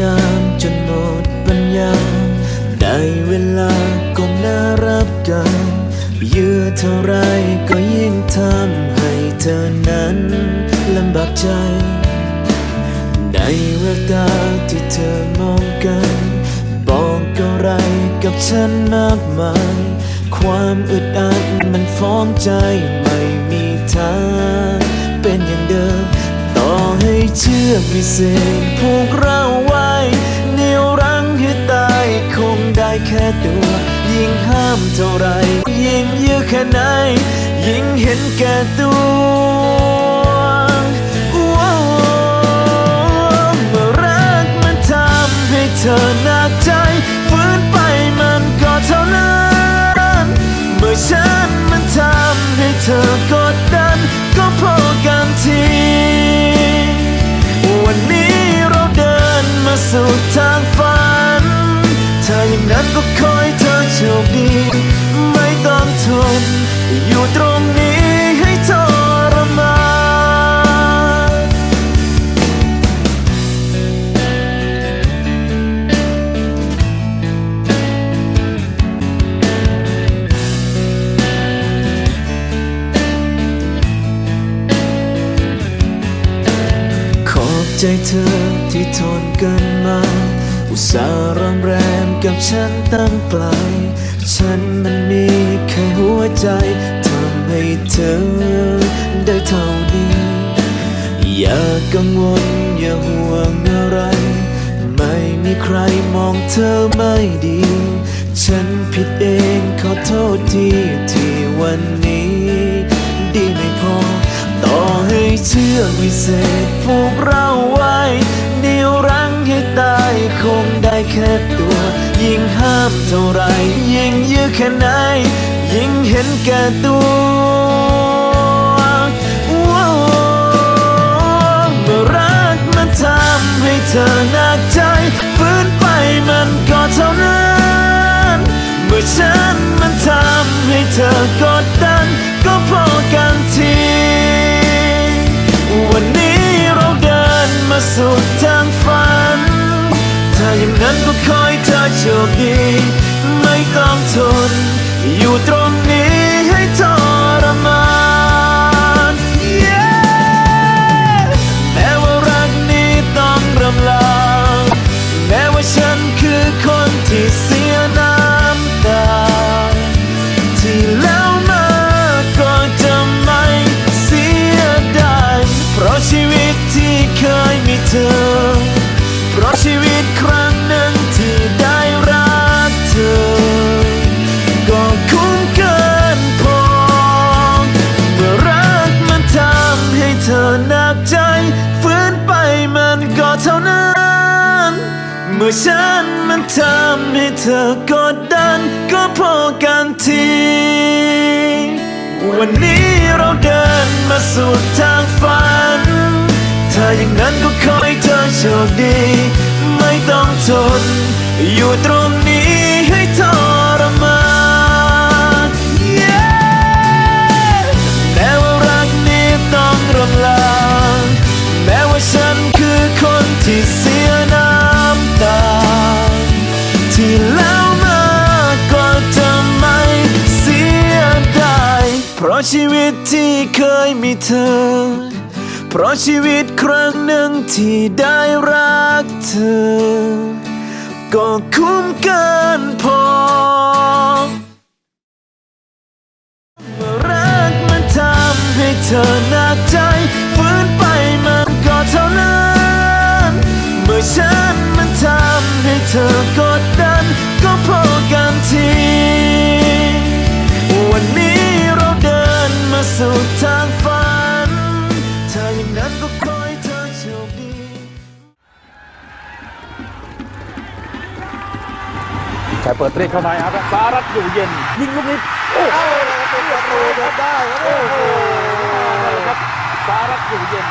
ยามจนหมดปัญญา ได้เวลาก้มหน้ารับกันเยือเท่าไรก็ยิ่งทำให้เธอนั้นลำบากใจ ในแววตาที่เธอมองกันบอกอะไรกับฉันมากมาย ความอึดอัดมันฟ้องใจไม่มีทาง เชื่อกวิเศษผูกเราไว้เหนี่ยวรั้งให้ตายคงได้แค่ตัว ยิ่งห้ามเท่าไร ยิ่งยื้อแค่ไหน ยิ่งเห็นแก่ตัวเมื่อรักมันทำให้เธอหนักใจฝืนไปมันก็เท่านั้น เมื่อฉันมันทำให้เธอก ทางฝันถ้าอย่างนั้นก็ขอให้เธอโชคดี ไม่ต้องทน อยู่ตรงนี้ให้ทรมานขอบใจเธอ ที่ทนกันมา อุตส่าห์รำแรมกับฉันตั้งไกล ฉันมันมีแค่หัวใจทำให้เธอได้เท่านี้ อย่ากังวลอย่าห่วงอะไร ไม่มีใครมองเธอไม่ดี ฉันผิดเองขอโทษทีที่วันนี้ ดีไม่พอ ต่อให้เชื่อวิเศษผูกเรา แค่ตัว ยิ่งห้ามเท่าไรยิ่งยื้อแค่ไหน ยิ่งเห็นแก่ตัวว้าวเมื่อรักมันทำให้เธอหนักใจฝืนไปมันก็เท่านั้นเมื่อฉันมันทำให้เธอกดดัน ก็พอกันทีวันนี้เราเดินมาสู่ทางฝัน โชคดี ไม่ต้องทน อยู่ตรงนี้ให้ทรมาน Yeah แม้ว่ารักนี้ต้องรำลา แม้ว่าฉันคือคนที่เสียน้ำตา ที่แล้วมาก็จะไม่เสียดายเพราะชีวิตที่เคยมีเธอ เพราะชีวิตครั้งหนึ่งที่ ฉันมันทำให้เธอกดดันก็พอกันที วันนี้เราเดินมาสู่ทางฝัน ถ้าอย่างนั้นก็ขอให้เธอโชคดี ไม่ต้องทนอยู่ตรง เคยมีเธอ เพราะชีวิตครั้งหนึ่งที่ได้รักเธอ ก็คุ้มเกินพอ เปิดเตะเข้ามาครับสารัตอยู่เย็น ยิงลูกนี้โอ้โหเป็นประตูจนได้ครับโอ้โหนั่นแหละครับสารัตอยู่เย็น